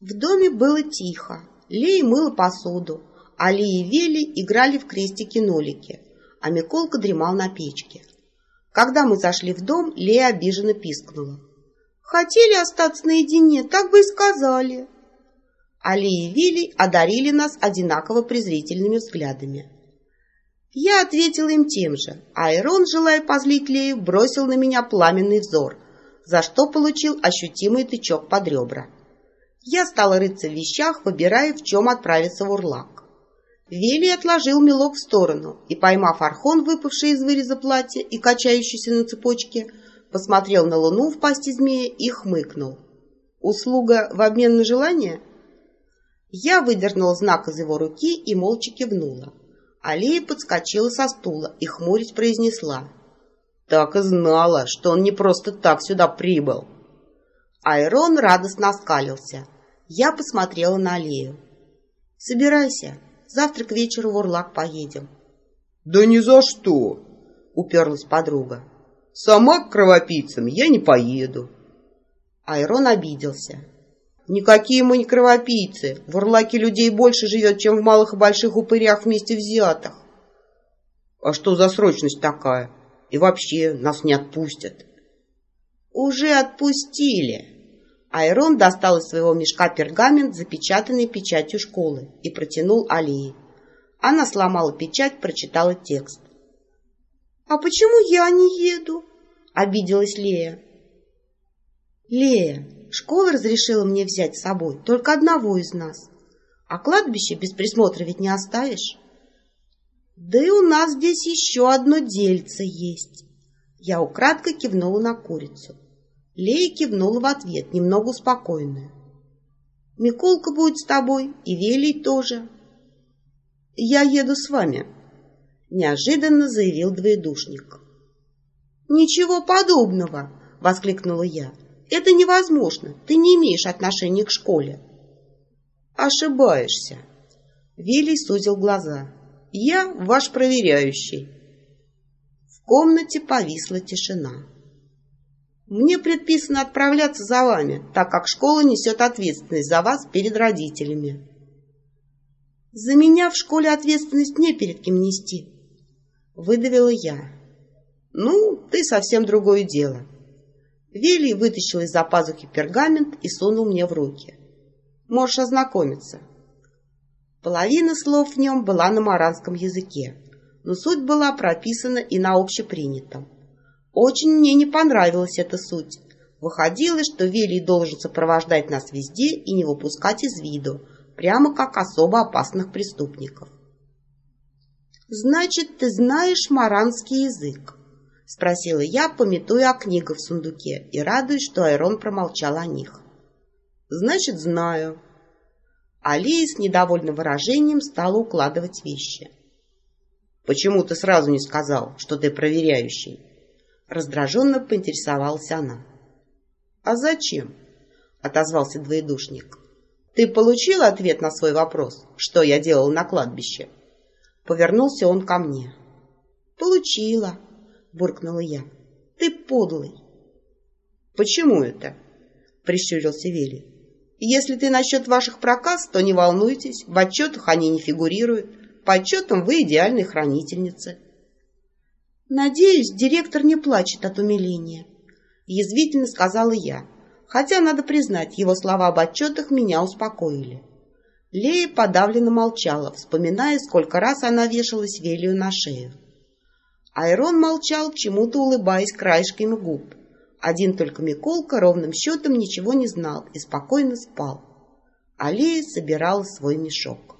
В доме было тихо. Лея мыла посуду, а Ли и Вели играли в крестики-нолики, а Миколка дремал на печке. Когда мы зашли в дом, Лея обиженно пискнула. «Хотели остаться наедине, так бы и сказали». Али и Вилли одарили нас одинаково презрительными взглядами. Я ответил им тем же, а Айрон, желая позлить Лею, бросил на меня пламенный взор, за что получил ощутимый тычок под ребра. Я стала рыться в вещах, выбирая, в чем отправиться в Урлак. Вели отложил мелок в сторону и, поймав архон, выпавший из выреза платья и качающийся на цепочке, посмотрел на луну в пасти змея и хмыкнул. «Услуга в обмен на желание?» Я выдернула знак из его руки и молча кивнула. Алия подскочила со стула и хмурясь произнесла. «Так и знала, что он не просто так сюда прибыл». Айрон радостно оскалился. Я посмотрела на Алию. «Собирайся, завтра к вечеру в Урлак поедем». «Да ни за что!» — уперлась подруга. «Сама к кровопийцам я не поеду». Айрон обиделся. Никакие мы не кровопийцы. В Урлаке людей больше живет, чем в малых и больших упырях вместе взятых. А что за срочность такая? И вообще нас не отпустят. Уже отпустили. Айрон достал из своего мешка пергамент, запечатанный печатью школы, и протянул Алии. Она сломала печать, прочитала текст. «А почему я не еду?» — обиделась Лея. «Лея, Школа разрешила мне взять с собой только одного из нас. А кладбище без присмотра ведь не оставишь. Да и у нас здесь еще одно дельце есть. Я украдкой кивнула на курицу. Лея кивнула в ответ, немного успокоенная. Миколка будет с тобой, и Велий тоже. Я еду с вами, неожиданно заявил двоедушник. Ничего подобного, воскликнула я. Это невозможно. Ты не имеешь отношения к школе. Ошибаешься. Вилли сузил глаза. Я ваш проверяющий. В комнате повисла тишина. Мне предписано отправляться за вами, так как школа несет ответственность за вас перед родителями. За меня в школе ответственность не перед кем нести. Выдавила я. Ну, ты совсем другое дело. Вилли вытащил из-за пазухи пергамент и сунул мне в руки. Можешь ознакомиться. Половина слов в нем была на маранском языке, но суть была прописана и на общепринятом. Очень мне не понравилась эта суть. Выходило, что Велий должен сопровождать нас везде и не выпускать из виду, прямо как особо опасных преступников. «Значит, ты знаешь маранский язык?» — спросила я, пометуя о книгах в сундуке и радуясь, что Айрон промолчал о них. «Значит, знаю». Алия с недовольным выражением стала укладывать вещи. «Почему ты сразу не сказал, что ты проверяющий?» Раздраженно поинтересовалась она. «А зачем?» — отозвался двоедушник. «Ты получил ответ на свой вопрос, что я делал на кладбище?» Повернулся он ко мне. «Получила», буркнула я. Ты подлый. Почему это? Прищурился Вилли. Если ты насчет ваших проказ, то не волнуйтесь, в отчетах они не фигурируют. По отчетам вы идеальной хранительницы. Надеюсь, директор не плачет от умиления. Язвительно сказала я, хотя, надо признать, его слова об отчетах меня успокоили. Лея подавленно молчала, вспоминая, сколько раз она вешалась Велию на шею. Айрон молчал, чему-то улыбаясь краешками губ. Один только Миколка ровным счетом ничего не знал и спокойно спал. Алия собирала свой мешок.